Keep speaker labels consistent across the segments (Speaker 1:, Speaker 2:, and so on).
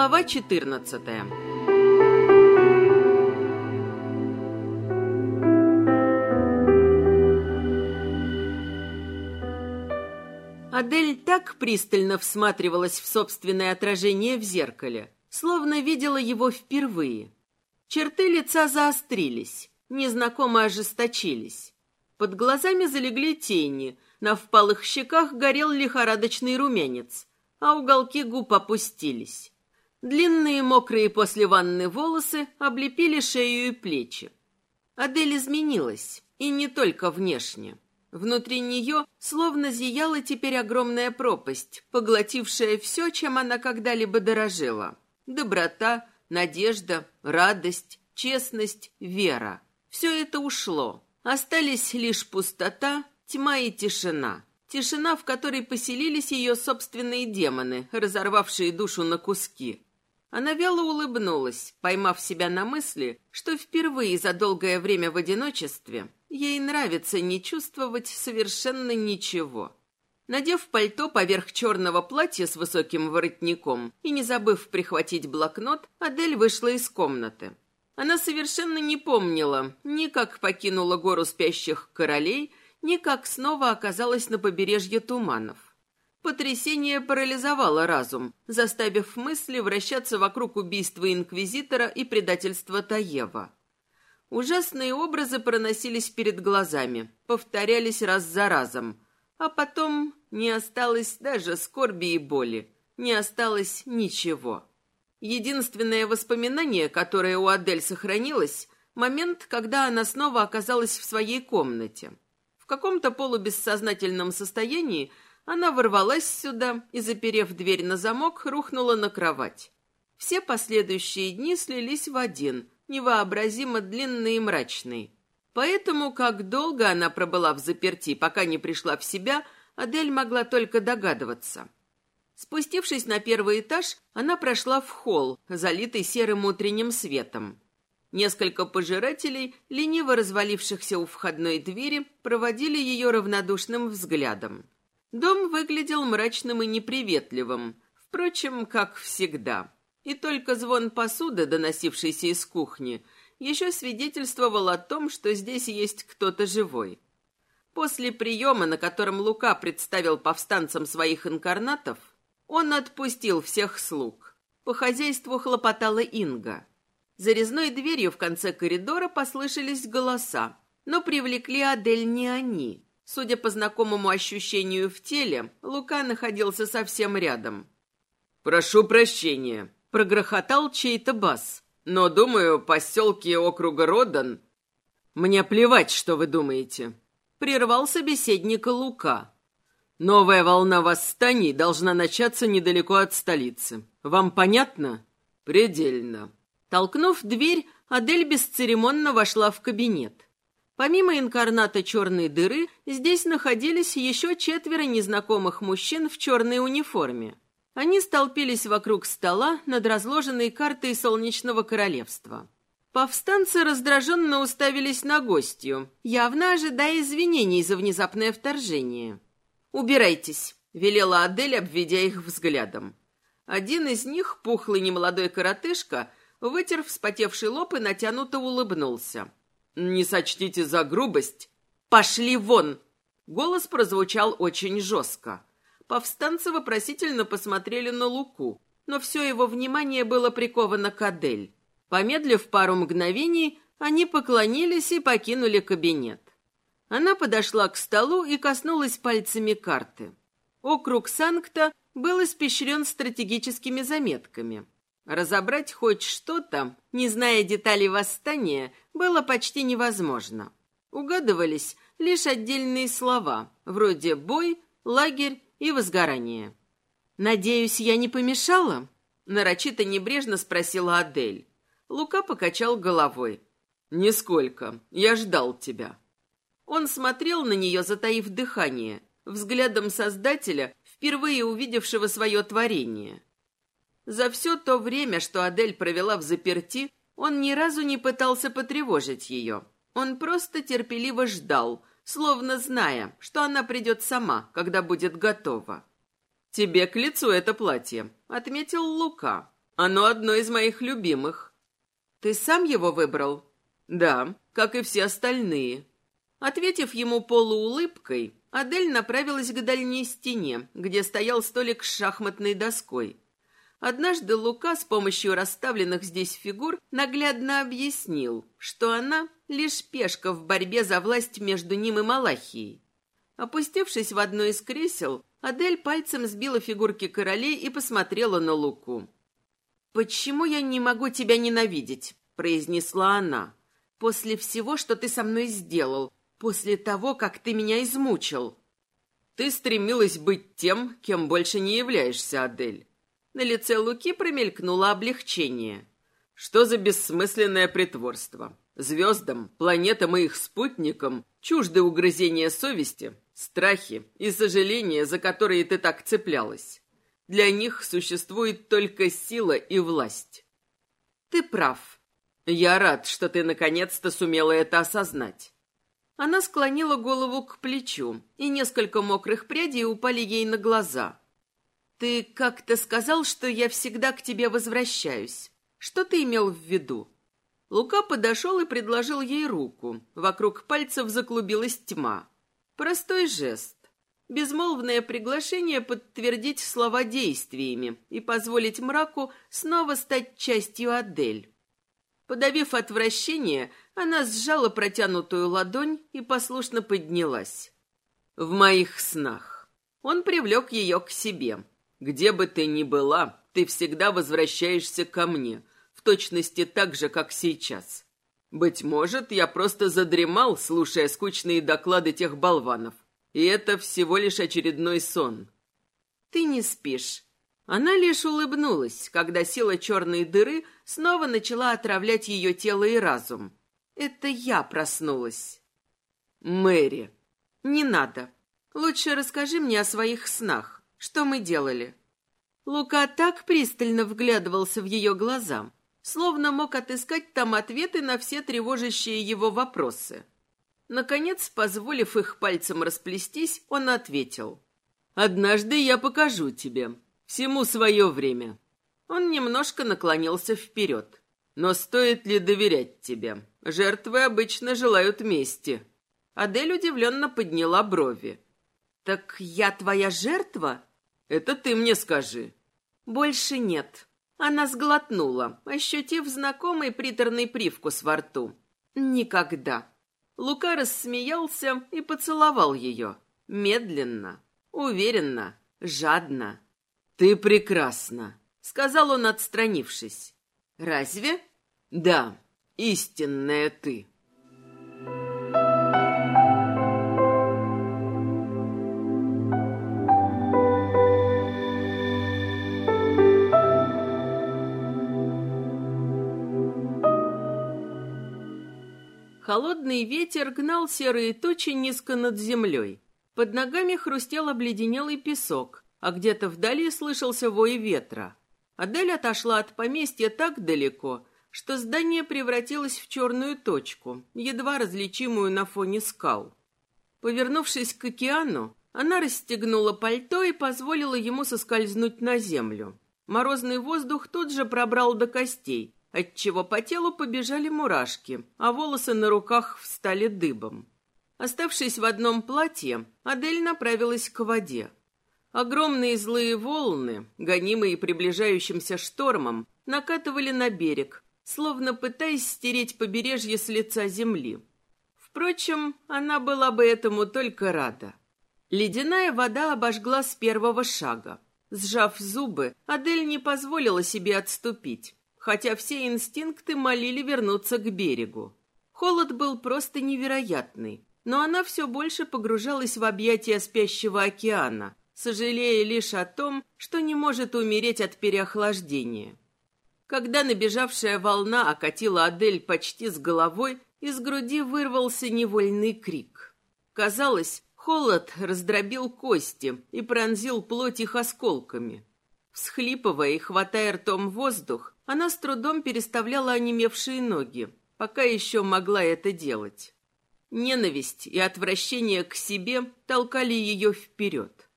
Speaker 1: Глава 14 Адель так пристально всматривалась в собственное отражение в зеркале, словно видела его впервые. Черты лица заострились, незнакомо ожесточились. Под глазами залегли тени, на впалых щеках горел лихорадочный румянец, а уголки губ опустились. Длинные мокрые после ванны волосы облепили шею и плечи. Адель изменилась, и не только внешне. Внутри нее словно зияла теперь огромная пропасть, поглотившая все, чем она когда-либо дорожила. Доброта, надежда, радость, честность, вера. Все это ушло. Остались лишь пустота, тьма и тишина. Тишина, в которой поселились ее собственные демоны, разорвавшие душу на куски. Она вяло улыбнулась, поймав себя на мысли, что впервые за долгое время в одиночестве ей нравится не чувствовать совершенно ничего. Надев пальто поверх черного платья с высоким воротником и не забыв прихватить блокнот, Адель вышла из комнаты. Она совершенно не помнила ни как покинула гору спящих королей, ни как снова оказалась на побережье туманов. Потрясение парализовало разум, заставив мысли вращаться вокруг убийства инквизитора и предательства Таева. Ужасные образы проносились перед глазами, повторялись раз за разом, а потом не осталось даже скорби и боли, не осталось ничего. Единственное воспоминание, которое у Адель сохранилось, момент, когда она снова оказалась в своей комнате. В каком-то полубессознательном состоянии она ворвалась сюда и, заперев дверь на замок, рухнула на кровать. Все последующие дни слились в один, невообразимо длинный и мрачный. Поэтому, как долго она пробыла в заперти, пока не пришла в себя, Адель могла только догадываться. Спустившись на первый этаж, она прошла в холл, залитый серым утренним светом. Несколько пожирателей, лениво развалившихся у входной двери, проводили ее равнодушным взглядом. Дом выглядел мрачным и неприветливым, впрочем, как всегда. И только звон посуды, доносившийся из кухни, еще свидетельствовал о том, что здесь есть кто-то живой. После приема, на котором Лука представил повстанцам своих инкарнатов, он отпустил всех слуг. По хозяйству хлопотала Инга. За резной дверью в конце коридора послышались голоса, но привлекли Адель не они. Судя по знакомому ощущению в теле, Лука находился совсем рядом. «Прошу прощения», — прогрохотал чей-то бас. «Но, думаю, поселки округа Родан...» «Мне плевать, что вы думаете», — прервал собеседника Лука. «Новая волна восстаний должна начаться недалеко от столицы. Вам понятно?» «Предельно». Толкнув дверь, Адель бесцеремонно вошла в кабинет. Помимо инкарната черной дыры, здесь находились еще четверо незнакомых мужчин в черной униформе. Они столпились вокруг стола над разложенной картой Солнечного Королевства. Повстанцы раздраженно уставились на гостью, явно ожидая извинений за внезапное вторжение. «Убирайтесь», — велела Адель, обведя их взглядом. Один из них, пухлый немолодой коротышка, вытер вспотевший лоб и натянуто улыбнулся. «Не сочтите за грубость». «Пошли вон!» Голос прозвучал очень жестко. Повстанцы вопросительно посмотрели на Луку, но все его внимание было приковано к Адель. Помедлив пару мгновений, они поклонились и покинули кабинет. Она подошла к столу и коснулась пальцами карты. Округ Санкта был испещрен стратегическими заметками. Разобрать хоть что-то, не зная деталей восстания, было почти невозможно. Угадывались лишь отдельные слова, вроде «бой», «лагерь» и «возгорание». «Надеюсь, я не помешала?» Нарочито небрежно спросила Адель. Лука покачал головой. «Нисколько. Я ждал тебя». Он смотрел на нее, затаив дыхание, взглядом Создателя, впервые увидевшего свое творение. За все то время, что Адель провела в заперти, он ни разу не пытался потревожить ее. Он просто терпеливо ждал, словно зная, что она придет сама, когда будет готова. «Тебе к лицу это платье», — отметил Лука. Оно одно из моих любимых. Ты сам его выбрал? Да, как и все остальные. Ответив ему полуулыбкой, Адель направилась к дальней стене, где стоял столик с шахматной доской. Однажды Лука с помощью расставленных здесь фигур наглядно объяснил, что она лишь пешка в борьбе за власть между ним и Малахией. Опустившись в одно из кресел, Адель пальцем сбила фигурки королей и посмотрела на Луку. «Почему я не могу тебя ненавидеть?» – произнесла она. «После всего, что ты со мной сделал, после того, как ты меня измучил». «Ты стремилась быть тем, кем больше не являешься, Адель. На лице Луки промелькнуло облегчение. Что за бессмысленное притворство? Звездам, планетам и их спутникам чужды угрызения совести, страхи и сожаления, за которые ты так цеплялась. Для них существует только сила и власть. Ты прав. Я рад, что ты наконец-то сумела это осознать. Она склонила голову к плечу, и несколько мокрых прядей упали ей на глаза. «Ты как-то сказал, что я всегда к тебе возвращаюсь. Что ты имел в виду?» Лука подошел и предложил ей руку. Вокруг пальцев заклубилась тьма. Простой жест. Безмолвное приглашение подтвердить слова действиями и позволить мраку снова стать частью Адель. Подавив отвращение, она сжала протянутую ладонь и послушно поднялась. В моих снах. Он привлек ее к себе. Где бы ты ни была, ты всегда возвращаешься ко мне, в точности так же, как сейчас. Быть может, я просто задремал, слушая скучные доклады тех болванов. И это всего лишь очередной сон. Ты не спишь. Она лишь улыбнулась, когда сила черной дыры снова начала отравлять ее тело и разум. Это я проснулась. Мэри. Не надо. Лучше расскажи мне о своих снах. Что мы делали?» Лука так пристально вглядывался в ее глаза, словно мог отыскать там ответы на все тревожащие его вопросы. Наконец, позволив их пальцем расплестись, он ответил. «Однажды я покажу тебе. Всему свое время». Он немножко наклонился вперед. «Но стоит ли доверять тебе? Жертвы обычно желают мести». Адель удивленно подняла брови. «Так я твоя жертва?» Это ты мне скажи. Больше нет. Она сглотнула, ощутив знакомый приторный привкус во рту. Никогда. Лука рассмеялся и поцеловал ее. Медленно, уверенно, жадно. «Ты прекрасна», — сказал он, отстранившись. «Разве?» «Да, истинная ты». Холодный ветер гнал серые тучи низко над землей. Под ногами хрустел обледенелый песок, а где-то вдали слышался вой ветра. Адель отошла от поместья так далеко, что здание превратилось в черную точку, едва различимую на фоне скал. Повернувшись к океану, она расстегнула пальто и позволила ему соскользнуть на землю. Морозный воздух тут же пробрал до костей, отчего по телу побежали мурашки, а волосы на руках встали дыбом. Оставшись в одном платье, Адель направилась к воде. Огромные злые волны, гонимые приближающимся штормом, накатывали на берег, словно пытаясь стереть побережье с лица земли. Впрочем, она была бы этому только рада. Ледяная вода обожгла с первого шага. Сжав зубы, Адель не позволила себе отступить хотя все инстинкты молили вернуться к берегу. Холод был просто невероятный, но она все больше погружалась в объятия спящего океана, сожалея лишь о том, что не может умереть от переохлаждения. Когда набежавшая волна окатила Адель почти с головой, из груди вырвался невольный крик. Казалось, холод раздробил кости и пронзил плоть их осколками. Всхлипывая и хватая ртом воздух, она с трудом переставляла онемевшие ноги, пока еще могла это делать. Ненависть и отвращение к себе толкали ее вперед.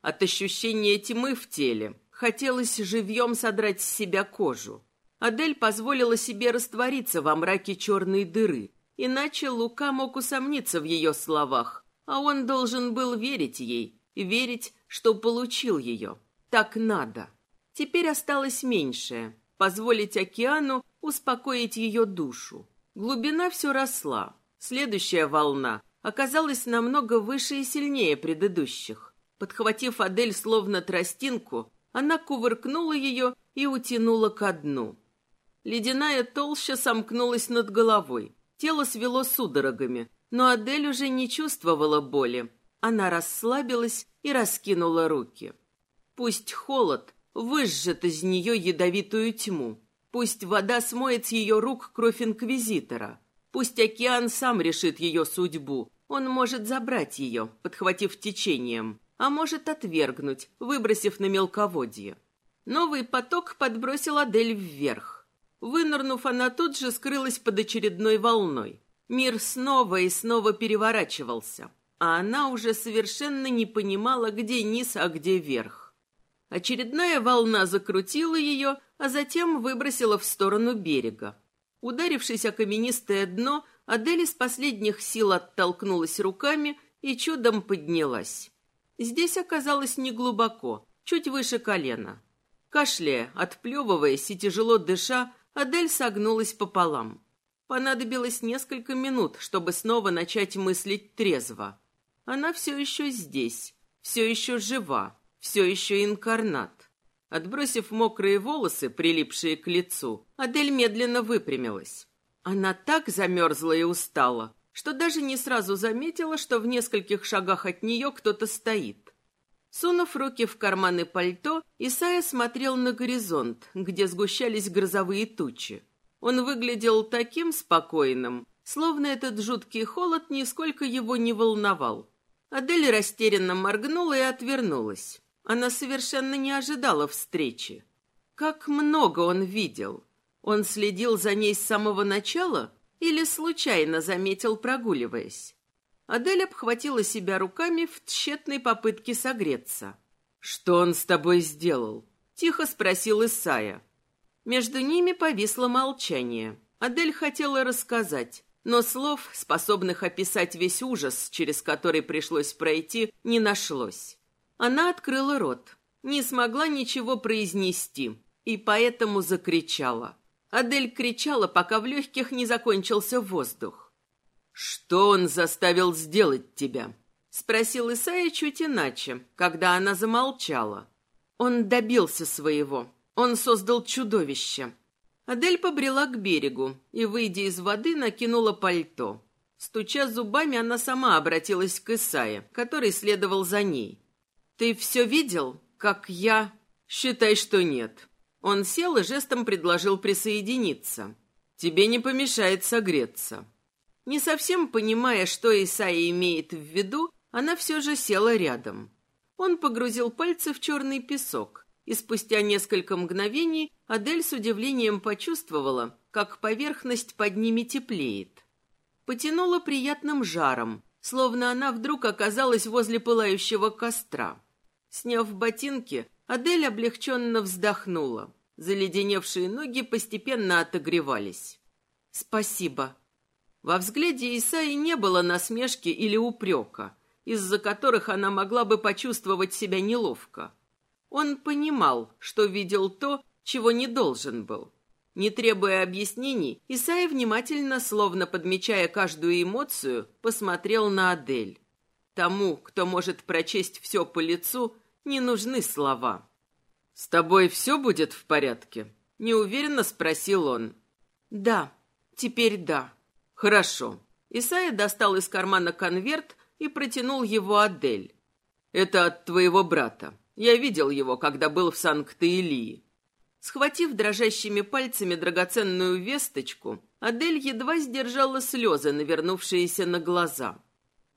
Speaker 1: От ощущения тьмы в теле, Хотелось живьем содрать с себя кожу. Адель позволила себе раствориться во мраке черной дыры, иначе Лука мог усомниться в ее словах, а он должен был верить ей, верить, что получил ее. Так надо. Теперь осталось меньшее — позволить океану успокоить ее душу. Глубина все росла. Следующая волна оказалась намного выше и сильнее предыдущих. Подхватив Адель словно тростинку, она кувыркнула ее и утянула ко дну. Ледяная толща сомкнулась над головой. Тело свело судорогами, но Адель уже не чувствовала боли. Она расслабилась и раскинула руки. Пусть холод выжжет из нее ядовитую тьму. Пусть вода смоет с ее рук кровь инквизитора. Пусть океан сам решит ее судьбу. Он может забрать ее, подхватив течением а может отвергнуть, выбросив на мелководье. Новый поток подбросил Адель вверх. Вынырнув, она тут же скрылась под очередной волной. Мир снова и снова переворачивался, а она уже совершенно не понимала, где низ, а где верх. Очередная волна закрутила ее, а затем выбросила в сторону берега. Ударившись о каменистое дно, Адель из последних сил оттолкнулась руками и чудом поднялась. Здесь оказалось неглубоко, чуть выше колена. Кашляя, отплевываясь и тяжело дыша, Адель согнулась пополам. Понадобилось несколько минут, чтобы снова начать мыслить трезво. Она все еще здесь, все еще жива, все еще инкарнат. Отбросив мокрые волосы, прилипшие к лицу, Адель медленно выпрямилась. Она так замерзла и устала, что даже не сразу заметила, что в нескольких шагах от нее кто-то стоит. Сунув руки в карманы пальто, Исайя смотрел на горизонт, где сгущались грозовые тучи. Он выглядел таким спокойным, словно этот жуткий холод нисколько его не волновал. Адель растерянно моргнула и отвернулась. Она совершенно не ожидала встречи. Как много он видел! Он следил за ней с самого начала или случайно заметил, прогуливаясь. Адель обхватила себя руками в тщетной попытке согреться. «Что он с тобой сделал?» — тихо спросил Исая. Между ними повисло молчание. Адель хотела рассказать, но слов, способных описать весь ужас, через который пришлось пройти, не нашлось. Она открыла рот, не смогла ничего произнести и поэтому закричала. Адель кричала, пока в легких не закончился воздух. «Что он заставил сделать тебя?» — спросил Исайя чуть иначе, когда она замолчала. Он добился своего. Он создал чудовище. Адель побрела к берегу и, выйдя из воды, накинула пальто. Стуча зубами, она сама обратилась к Исае, который следовал за ней. «Ты все видел, как я...» «Считай, что нет. Он сел и жестом предложил присоединиться. «Тебе не помешает согреться». Не совсем понимая, что Исаия имеет в виду, она все же села рядом. Он погрузил пальцы в черный песок, и спустя несколько мгновений Адель с удивлением почувствовала, как поверхность под ними теплеет. Потянула приятным жаром, словно она вдруг оказалась возле пылающего костра. Сняв ботинки, Адель облегченно вздохнула. Заледеневшие ноги постепенно отогревались. «Спасибо». Во взгляде Исаи не было насмешки или упрека, из-за которых она могла бы почувствовать себя неловко. Он понимал, что видел то, чего не должен был. Не требуя объяснений, Исаи внимательно, словно подмечая каждую эмоцию, посмотрел на Адель. Тому, кто может прочесть все по лицу, не нужны слова. «С тобой все будет в порядке?» — неуверенно спросил он. «Да, теперь да». «Хорошо». Исайя достал из кармана конверт и протянул его Адель. «Это от твоего брата. Я видел его, когда был в Санкт-Илии». Схватив дрожащими пальцами драгоценную весточку, Адель едва сдержала слезы, навернувшиеся на глаза.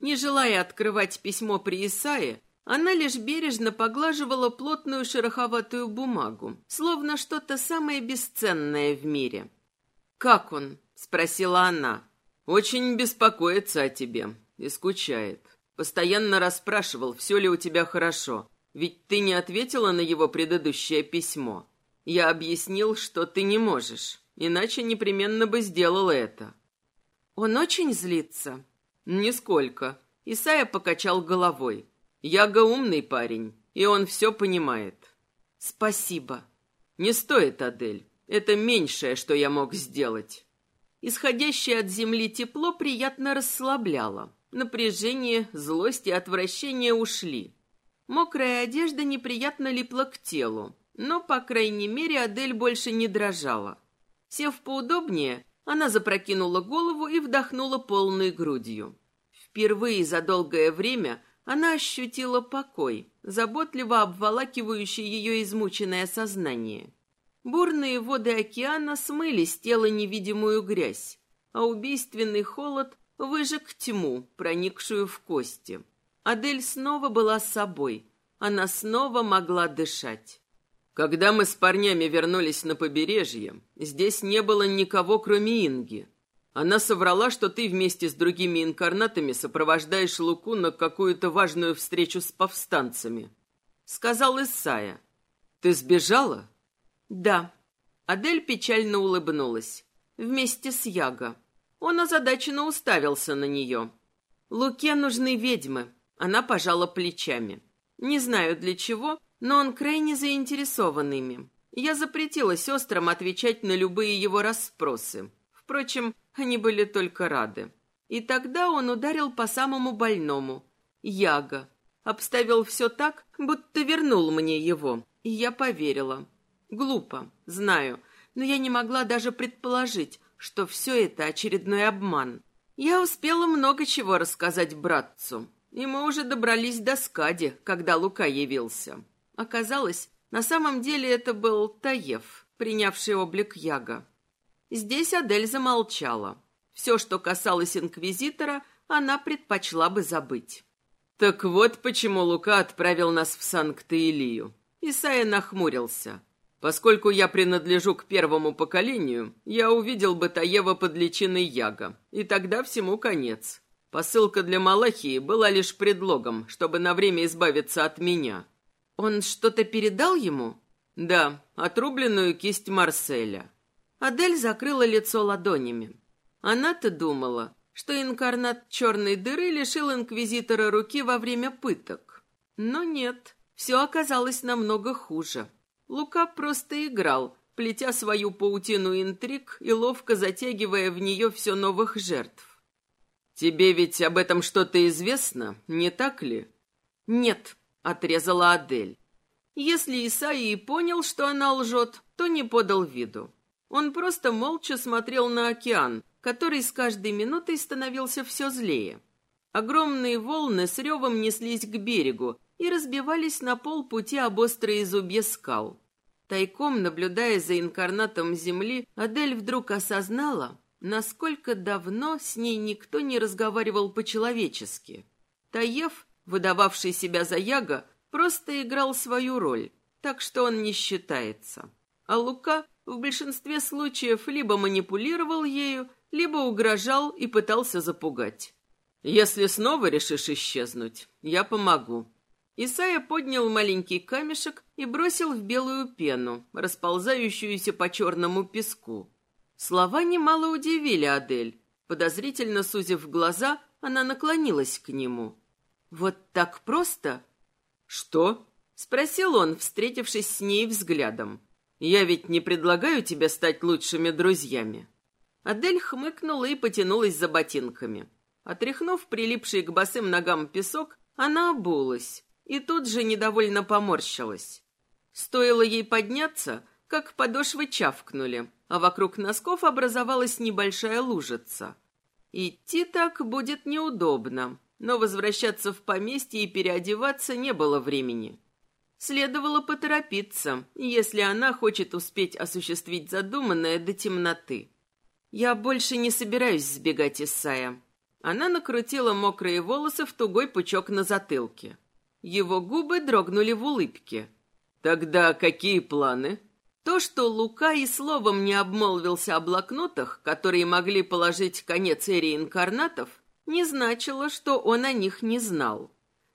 Speaker 1: Не желая открывать письмо при Исае, она лишь бережно поглаживала плотную шероховатую бумагу, словно что-то самое бесценное в мире. «Как он?» — спросила она. «Очень беспокоится о тебе и скучает. Постоянно расспрашивал, все ли у тебя хорошо. Ведь ты не ответила на его предыдущее письмо. Я объяснил, что ты не можешь, иначе непременно бы сделала это.
Speaker 2: Он очень злится?
Speaker 1: Нисколько. Исайя покачал головой. Яга умный парень, и он все понимает.
Speaker 2: Спасибо.
Speaker 1: Не стоит, Адель. Это меньшее, что я мог сделать. Исходящее от земли тепло приятно расслабляло. Напряжение, злость и отвращение ушли. Мокрая одежда неприятно липла к телу, но, по крайней мере, Адель больше не дрожала. Сев поудобнее, она запрокинула голову и вдохнула полной грудью. Впервые за долгое время она ощутила покой, заботливо обволакивающий ее измученное сознание. Бурные воды океана смыли с тела невидимую грязь, а убийственный холод выжег тьму, проникшую в кости. Адель снова была собой. Она снова могла дышать. Когда мы с парнями вернулись на побережье, здесь не было никого, кроме Инги. Она соврала, что ты вместе с другими инкарнатами сопровождаешь Луку на какую-то важную встречу с повстанцами. Сказал Исая. Ты сбежала?
Speaker 2: Да.
Speaker 1: Адель печально улыбнулась. Вместе с Яго. Он озадаченно уставился на нее. Луке нужны ведьмы. Она пожала плечами. Не знаю для чего, но он крайне заинтересован ими. Я запретила сестрам отвечать на любые его расспросы. Впрочем, они были только рады. И тогда он ударил по самому больному. Яга. Обставил все так, будто вернул мне его. И я поверила. Глупо, знаю, но я не могла даже предположить, что все это очередной обман. Я успела много чего рассказать братцу, и мы уже добрались до Скади, когда Лука явился. Оказалось, на самом деле это был Таев, принявший облик Яга. Здесь Адель замолчала. Все, что касалось инквизитора, она предпочла бы забыть. Так вот почему Лука отправил нас в Санкт-Илию. Исайя нахмурился. Поскольку я принадлежу к первому поколению, я увидел бы Таева под личиной Яга, и тогда всему конец. Посылка для Малахии была лишь предлогом, чтобы на время избавиться от меня.
Speaker 2: Он что-то передал ему?
Speaker 1: Да, отрубленную кисть Марселя.
Speaker 2: Адель закрыла лицо ладонями.
Speaker 1: Она-то думала, что инкарнат черной дыры лишил инквизитора руки во время пыток. Но нет, все оказалось намного хуже. Лука просто играл, плетя свою паутину интриг и ловко затягивая в нее все новых жертв. «Тебе ведь об этом что-то известно, не так ли?»
Speaker 2: «Нет», — отрезала Адель.
Speaker 1: Если Исаи понял, что она лжет, то не подал виду. Он просто молча смотрел на океан, который с каждой минутой становился все злее. Огромные волны с ревом неслись к берегу, и разбивались на полпути об острые зубья скал. Тайком, наблюдая за инкарнатом Земли, Адель вдруг осознала, насколько давно с ней никто не разговаривал по-человечески. Таев, выдававший себя за Яга, просто играл свою роль, так что он не считается. А Лука в большинстве случаев либо манипулировал ею, либо угрожал и пытался запугать. «Если снова решишь исчезнуть, я помогу», Исайя поднял маленький камешек и бросил в белую пену, расползающуюся по черному песку. Слова немало удивили Адель. Подозрительно сузив глаза, она наклонилась к нему. «Вот так просто?» «Что?» — спросил он, встретившись с ней взглядом. «Я ведь не предлагаю тебе стать лучшими друзьями». Адель хмыкнула и потянулась за ботинками. Отряхнув прилипший к босым ногам песок, она обулась и тут же недовольно поморщилась. Стоило ей подняться, как подошвы чавкнули, а вокруг носков образовалась небольшая лужица. Идти так будет неудобно, но возвращаться в поместье и переодеваться не было времени. Следовало поторопиться, если она хочет успеть осуществить задуманное до темноты. Я больше не собираюсь сбегать из Сая. Она накрутила мокрые волосы в тугой пучок на затылке. Его губы дрогнули в улыбке. «Тогда какие планы?» То, что Лука и словом не обмолвился о блокнотах, которые могли положить конец эре инкарнатов, не значило, что он о них не знал.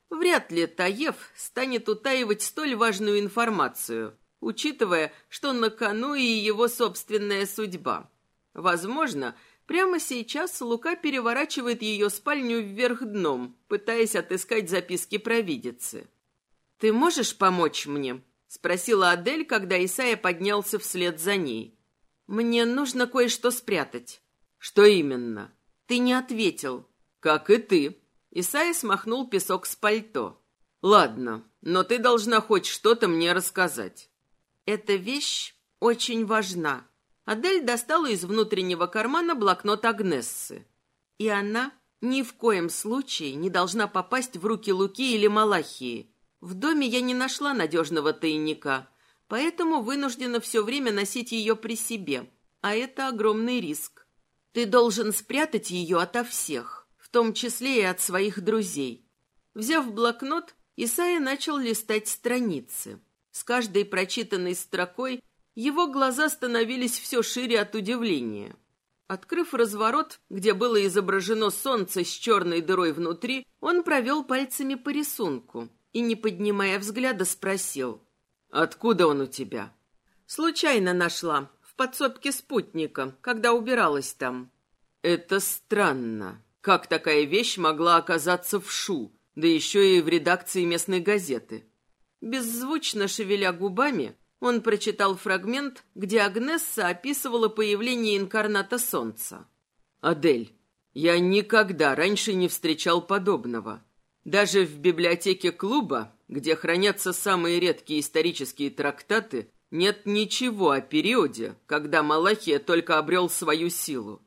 Speaker 1: Вряд ли Таев станет утаивать столь важную информацию, учитывая, что на кону и его собственная судьба. Возможно, прямо сейчас Лука переворачивает ее спальню вверх дном, пытаясь отыскать записки провидицы. «Ты можешь помочь мне?» — спросила Адель, когда Исайя поднялся вслед за ней. «Мне нужно кое-что спрятать». «Что именно?» «Ты не ответил». «Как и ты». Исайя смахнул песок с пальто. «Ладно, но ты должна хоть что-то мне рассказать». «Эта вещь очень важна». Адель достала из внутреннего кармана блокнот Агнессы. И она ни в коем случае не должна попасть в руки Луки или Малахии. В доме я не нашла надежного тайника, поэтому вынуждена все время носить ее при себе, а это огромный риск. Ты должен спрятать ее ото всех, в том числе и от своих друзей. Взяв блокнот, Исайя начал листать страницы. С каждой прочитанной строкой его глаза становились все шире от удивления. Открыв разворот, где было изображено солнце с черной дырой внутри, он провел пальцами по рисунку и, не поднимая взгляда, спросил. «Откуда он у тебя?» «Случайно нашла, в подсобке спутника, когда убиралась там». «Это странно. Как такая вещь могла оказаться в ШУ, да еще и в редакции местной газеты?» Беззвучно шевеля губами, он прочитал фрагмент, где Агнесса описывала появление инкарната солнца. «Адель, я никогда раньше не встречал подобного. Даже в библиотеке клуба, где хранятся самые редкие исторические трактаты, нет ничего о периоде, когда Малахия только обрел свою силу.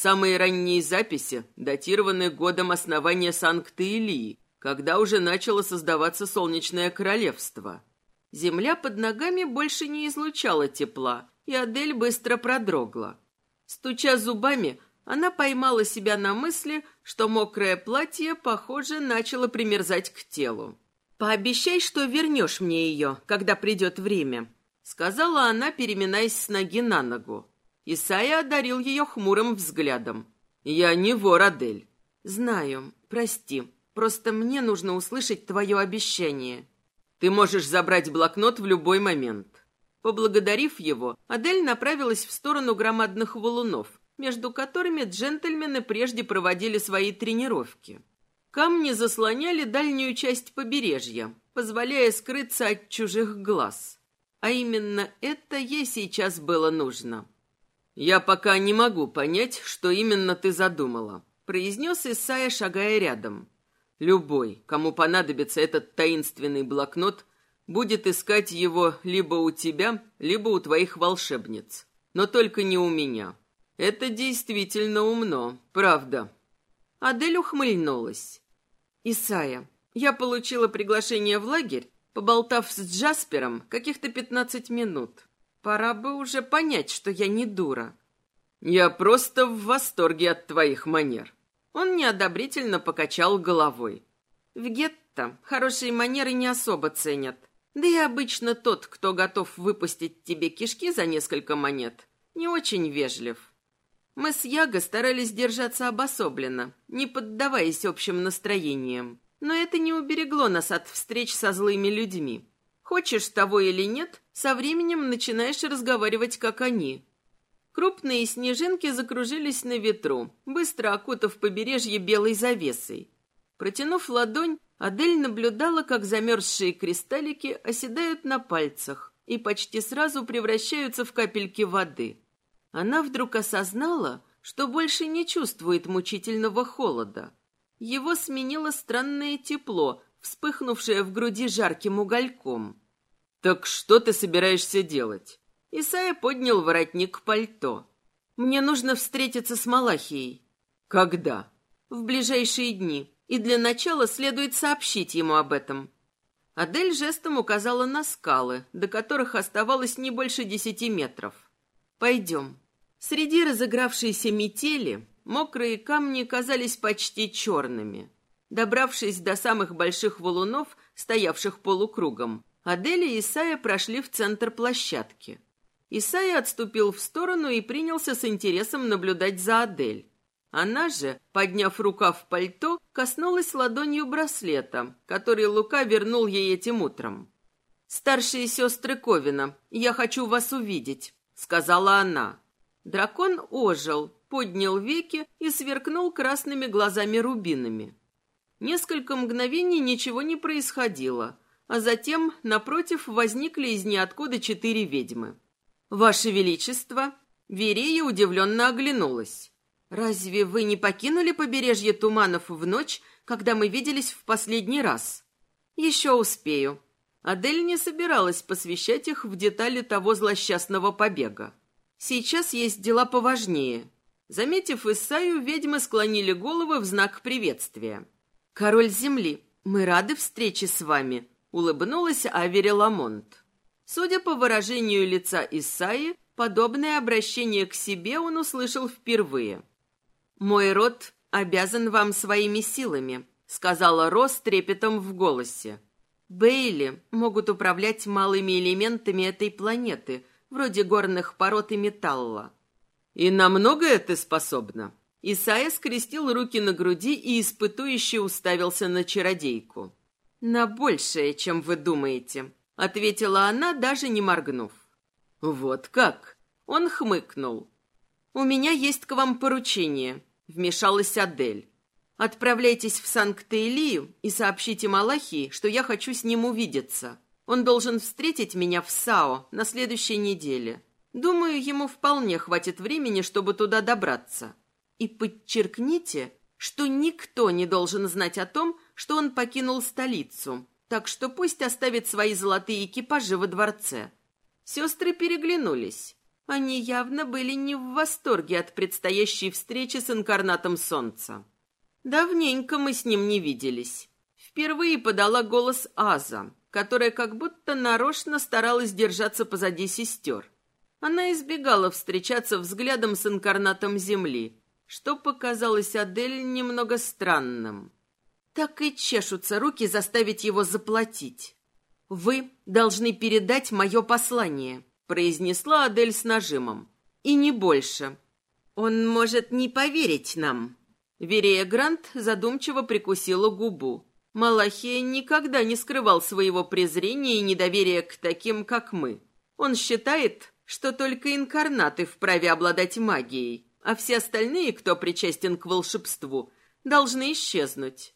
Speaker 1: Самые ранние записи датированы годом основания Санкт-Илии, когда уже начало создаваться Солнечное Королевство. Земля под ногами больше не излучала тепла, и Адель быстро продрогла. Стуча зубами, она поймала себя на мысли, что мокрое платье, похоже, начало примерзать к телу. «Пообещай, что вернешь мне ее, когда придет время», — сказала она, переминаясь с ноги на ногу. Исайя одарил ее хмурым взглядом. «Я не вор, Адель». «Знаю. Прости. Просто мне нужно услышать твое обещание». «Ты можешь забрать блокнот в любой момент». Поблагодарив его, Адель направилась в сторону громадных валунов, между которыми джентльмены прежде проводили свои тренировки. Камни заслоняли дальнюю часть побережья, позволяя скрыться от чужих глаз. А именно это ей сейчас было нужно. «Я пока не могу понять, что именно ты задумала», — произнес Исайя, шагая рядом. «Любой, кому понадобится этот таинственный блокнот, будет искать его либо у тебя, либо у твоих волшебниц. Но только не у меня. Это действительно умно, правда. Адель ухмыльнулась. Исая, я получила приглашение в лагерь, поболтав с Джаспером каких-то пятнадцать минут. Пора бы уже понять, что я не дура. Я просто в восторге от твоих манер. Он неодобрительно покачал головой. В гетто хорошие манеры не особо ценят. Да и обычно тот, кто готов выпустить тебе кишки за несколько монет, не очень вежлив. Мы с Яго старались держаться обособленно, не поддаваясь общим настроениям. Но это не уберегло нас от встреч со злыми людьми. Хочешь того или нет, со временем начинаешь разговаривать, как они. Крупные снежинки закружились на ветру, быстро окутав побережье белой завесой. Протянув ладонь, Адель наблюдала, как замерзшие кристаллики оседают на пальцах и почти сразу превращаются в капельки воды. Она вдруг осознала, что больше не чувствует мучительного холода. Его сменило странное тепло, вспыхнувшее в груди жарким угольком. «Так что ты собираешься делать?» Исайя поднял воротник пальто. «Мне нужно встретиться с Малахией». «Когда?» «В ближайшие дни, и для начала следует сообщить ему об этом». Адель жестом указала на скалы, до которых оставалось не больше десяти метров. Пойдем. Среди разыгравшейся метели мокрые камни казались почти черными. Добравшись до самых больших валунов, стоявших полукругом, Адель и Исайя прошли в центр площадки. Исайя отступил в сторону и принялся с интересом наблюдать за Адель. Она же, подняв рукав пальто, коснулась ладонью браслета, который Лука вернул ей этим утром. «Старшие сестры Ковина, я хочу вас увидеть», — сказала она. Дракон ожил, поднял веки и сверкнул красными глазами-рубинами. Несколько мгновений ничего не происходило, а затем, напротив, возникли из ниоткуда четыре ведьмы. «Ваше Величество!» Верея удивленно оглянулась. «Разве вы не покинули побережье туманов в ночь, когда мы виделись в последний раз?» «Еще успею». Адель не собиралась посвящать их в детали того злосчастного побега. «Сейчас есть дела поважнее». Заметив Исаю, ведьмы склонили головы в знак приветствия. «Король земли, мы рады встрече с вами», — улыбнулась Авери Ламонт. Судя по выражению лица Исаи, подобное обращение к себе он услышал впервые. «Мой род обязан вам своими силами», — сказала Рос трепетом в голосе. «Бейли могут управлять малыми элементами этой планеты, вроде горных пород и металла». «И на многое ты способна?» Исайя скрестил руки на груди и испытующе уставился на чародейку. «На большее, чем вы думаете», — ответила она, даже не моргнув. «Вот как?» — он хмыкнул. «У меня есть к вам поручение вмешалась Адель. «Отправляйтесь в Санкт-Элию и сообщите Малахии, что я хочу с ним увидеться. Он должен встретить меня в САО на следующей неделе. Думаю, ему вполне хватит времени, чтобы туда добраться. И подчеркните, что никто не должен знать о том, что он покинул столицу, так что пусть оставит свои золотые экипажи во дворце». Сестры переглянулись. Они явно были не в восторге от предстоящей встречи с инкарнатом солнца. Давненько мы с ним не виделись. Впервые подала голос Аза, которая как будто нарочно старалась держаться позади сестер. Она избегала встречаться взглядом с инкарнатом Земли, что показалось Адель немного странным. Так и чешутся руки заставить его заплатить. «Вы должны передать мое послание», произнесла Адель с нажимом. «И не больше. Он может не поверить нам». Верея Грант задумчиво прикусила губу. Малахия никогда не скрывал своего презрения и недоверия к таким, как мы. Он считает, что только инкарнаты вправе обладать магией, а все остальные, кто причастен к волшебству, должны исчезнуть.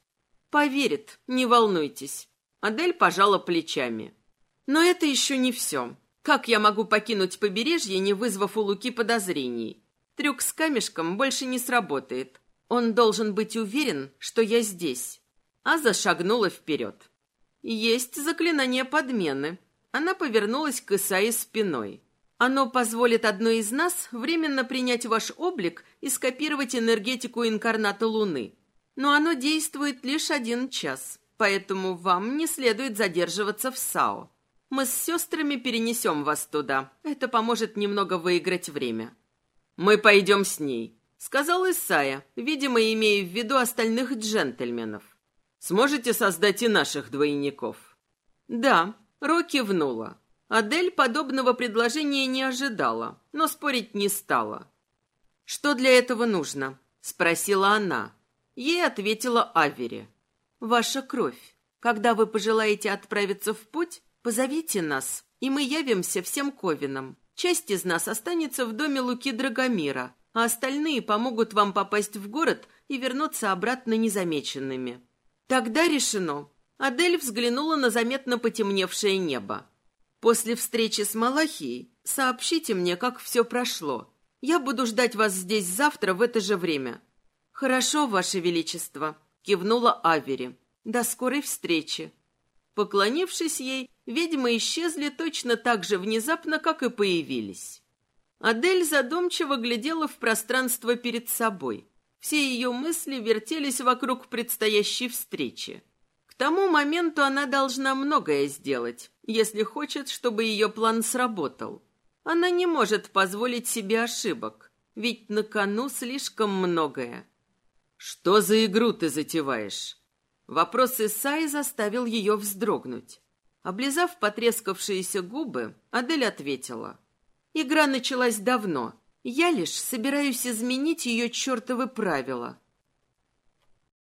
Speaker 1: Поверит, не волнуйтесь. Адель пожала плечами. Но это еще не все. Как я могу покинуть побережье, не вызвав у Луки подозрений? Трюк с камешком больше не сработает. Он должен быть уверен, что я здесь. Аза шагнула вперед. Есть заклинание подмены. Она повернулась к Исаи спиной. Оно позволит одной из нас временно принять ваш облик и скопировать энергетику инкарната Луны. Но оно действует лишь один час, поэтому вам не следует задерживаться в САО. Мы с сестрами перенесем вас туда. Это поможет немного выиграть время». «Мы пойдем с ней», — сказал Исая, видимо, имея в виду остальных джентльменов. «Сможете создать и наших двойников?» «Да», — Ро кивнула. Адель подобного предложения не ожидала, но спорить не стала. «Что для этого нужно?» — спросила она. Ей ответила Авери. «Ваша кровь. Когда вы пожелаете отправиться в путь, Позовите нас, и мы явимся всем Ковинам. Часть из нас останется в доме Луки Драгомира, а остальные помогут вам попасть в город и вернуться обратно незамеченными. Тогда решено. Адель взглянула на заметно потемневшее небо. После встречи с Малахией сообщите мне, как все прошло. Я буду ждать вас здесь завтра в это же время. Хорошо, Ваше Величество, кивнула Авери. До скорой встречи. Поклонившись ей, ведьмы исчезли точно так же внезапно, как и появились. Адель задумчиво глядела в пространство перед собой. Все ее мысли вертелись вокруг предстоящей встречи. К тому моменту она должна многое сделать, если хочет, чтобы ее план сработал. Она не может позволить себе ошибок, ведь на кону слишком многое. «Что за игру ты затеваешь?» Вопрос Исаи заставил ее вздрогнуть. Облизав потрескавшиеся губы, Адель ответила. «Игра началась давно. Я лишь собираюсь изменить ее чертовы правила.